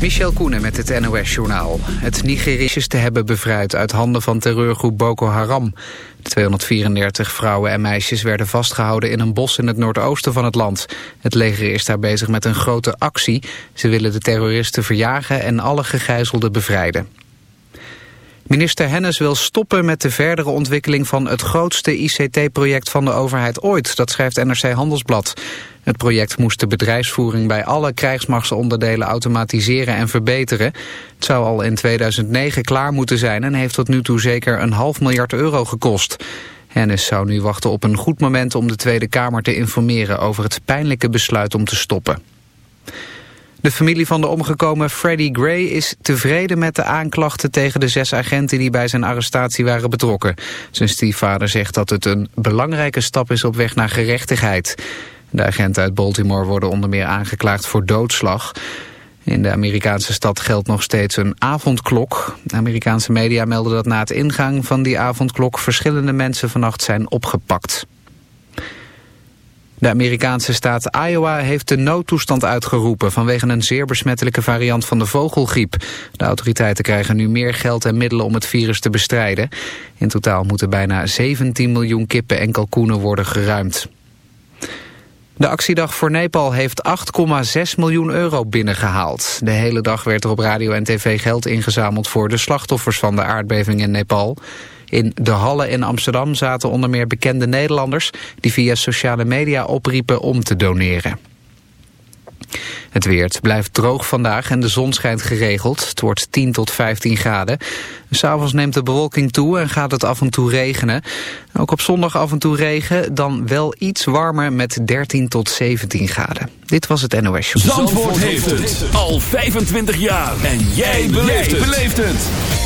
Michel Koenen met het NOS-journaal. Het Nigerische te hebben bevrijd uit handen van terreurgroep Boko Haram. De 234 vrouwen en meisjes werden vastgehouden in een bos in het noordoosten van het land. Het leger is daar bezig met een grote actie. Ze willen de terroristen verjagen en alle gegijzelden bevrijden. Minister Hennis wil stoppen met de verdere ontwikkeling van het grootste ICT-project van de overheid ooit. Dat schrijft NRC Handelsblad. Het project moest de bedrijfsvoering bij alle krijgsmachtsonderdelen automatiseren en verbeteren. Het zou al in 2009 klaar moeten zijn en heeft tot nu toe zeker een half miljard euro gekost. Hennis zou nu wachten op een goed moment om de Tweede Kamer te informeren over het pijnlijke besluit om te stoppen. De familie van de omgekomen Freddie Gray is tevreden met de aanklachten tegen de zes agenten die bij zijn arrestatie waren betrokken. Zijn stiefvader zegt dat het een belangrijke stap is op weg naar gerechtigheid. De agenten uit Baltimore worden onder meer aangeklaagd voor doodslag. In de Amerikaanse stad geldt nog steeds een avondklok. Amerikaanse media melden dat na het ingang van die avondklok verschillende mensen vannacht zijn opgepakt. De Amerikaanse staat Iowa heeft de noodtoestand uitgeroepen vanwege een zeer besmettelijke variant van de vogelgriep. De autoriteiten krijgen nu meer geld en middelen om het virus te bestrijden. In totaal moeten bijna 17 miljoen kippen en kalkoenen worden geruimd. De actiedag voor Nepal heeft 8,6 miljoen euro binnengehaald. De hele dag werd er op radio en tv geld ingezameld voor de slachtoffers van de aardbeving in Nepal. In de Halle in Amsterdam zaten onder meer bekende Nederlanders... die via sociale media opriepen om te doneren. Het weer blijft droog vandaag en de zon schijnt geregeld. Het wordt 10 tot 15 graden. S'avonds neemt de bewolking toe en gaat het af en toe regenen. Ook op zondag af en toe regen, dan wel iets warmer met 13 tot 17 graden. Dit was het NOS Show. Zandvoort, Zandvoort heeft het al 25 jaar. En jij beleeft het.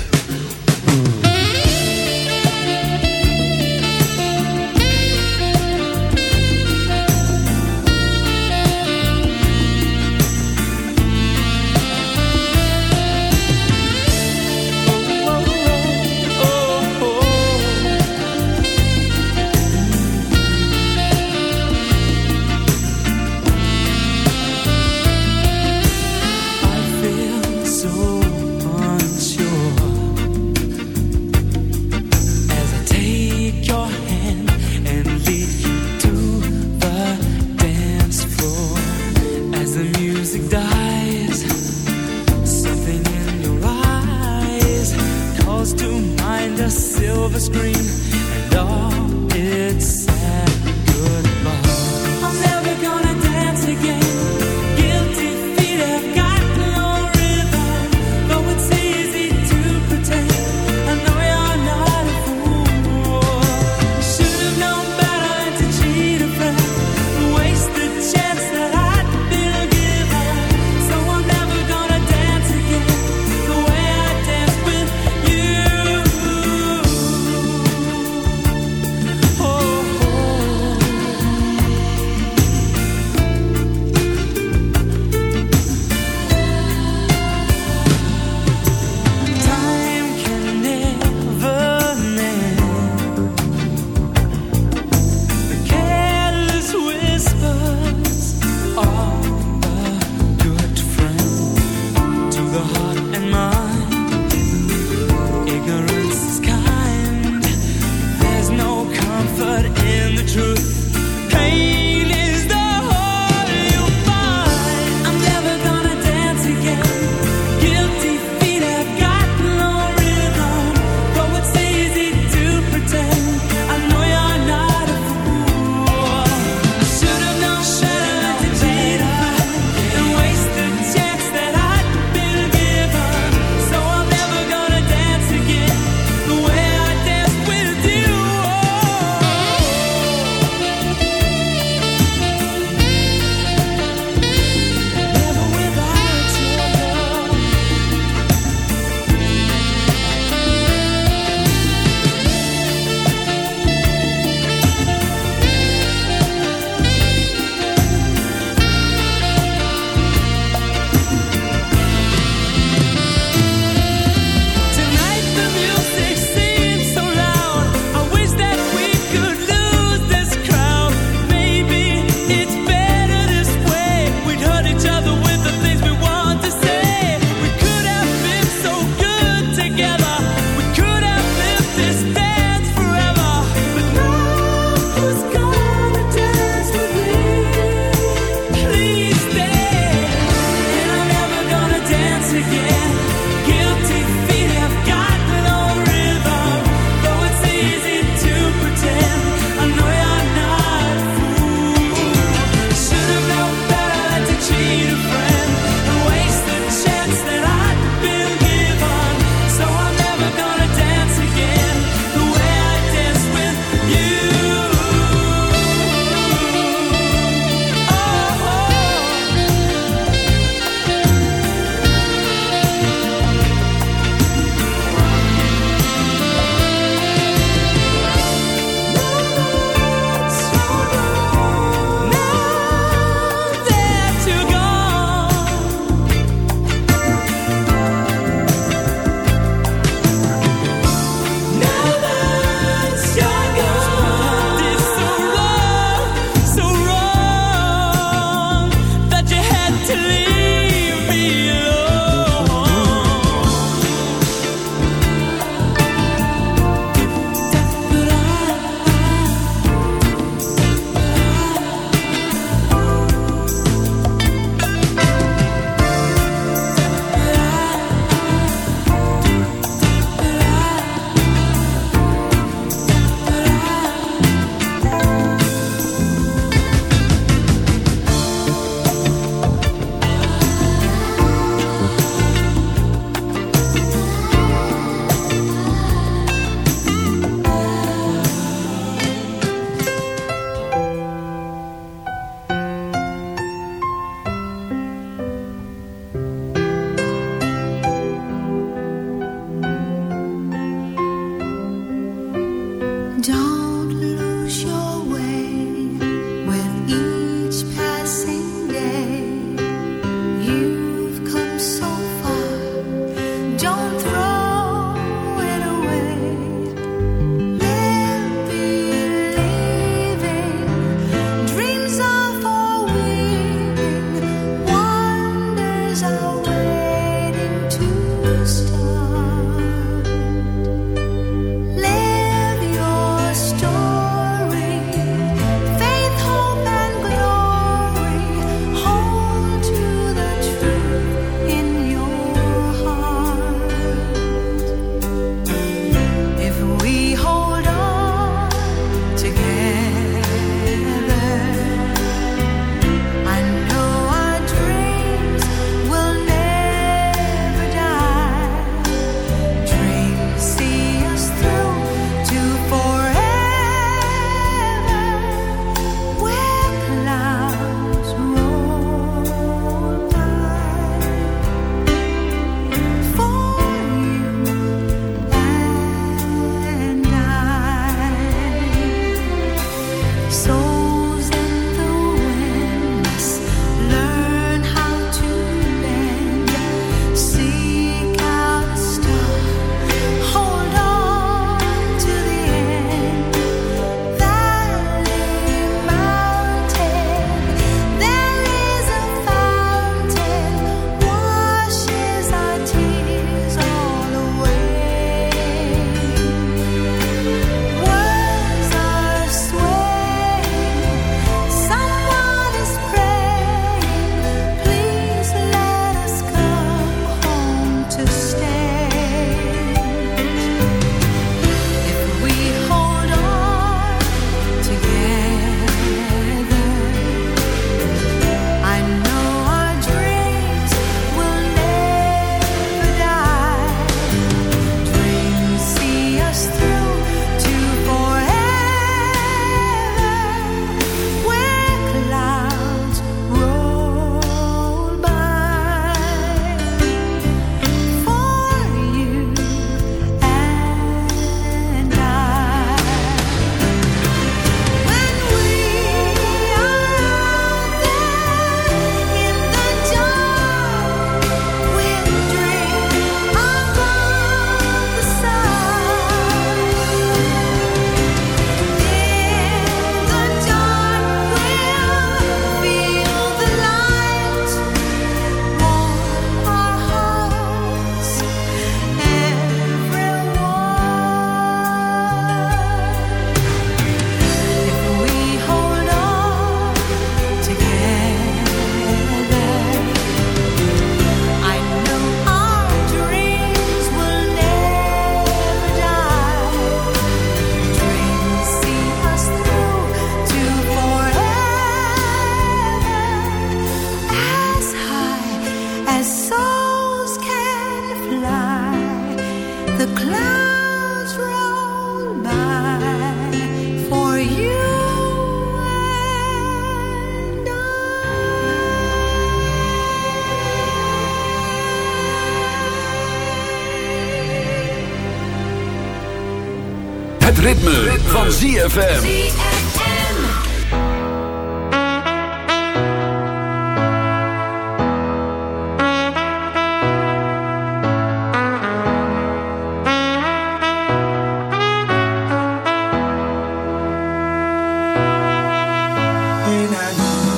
ZFM.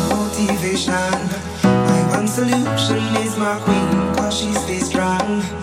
Motivation. My one solution is my queen, cause she's strong.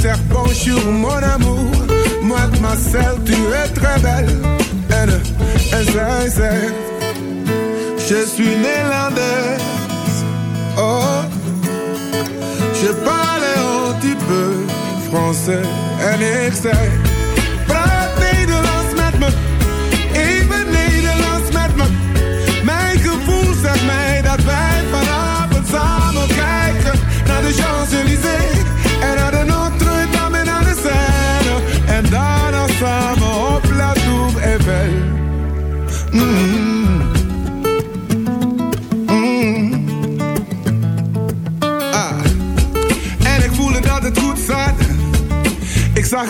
Zeg bonjour mon amour, mademoiselle tu es très belle. En, en zij zegt, je suis Nederlands. Oh, je parle un petit peu français. En ik zei,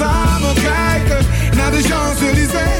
samen kijken naar de Champs-Élysées.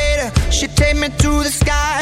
take me to the sky,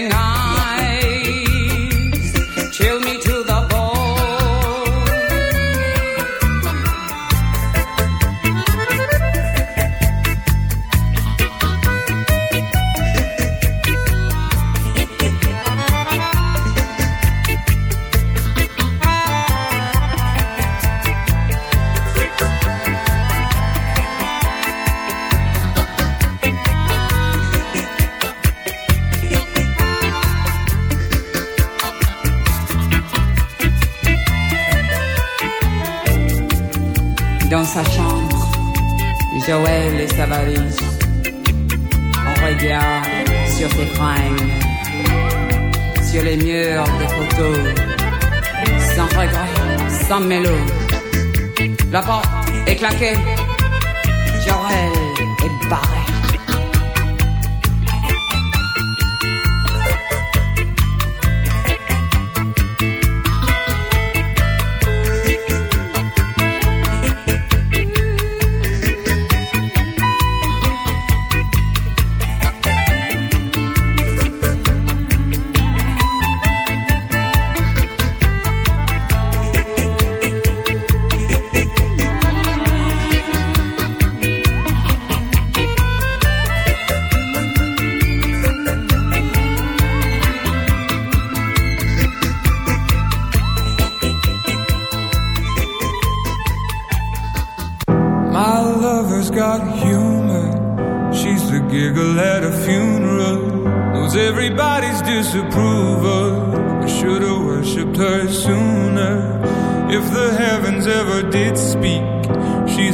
getting on. claqué.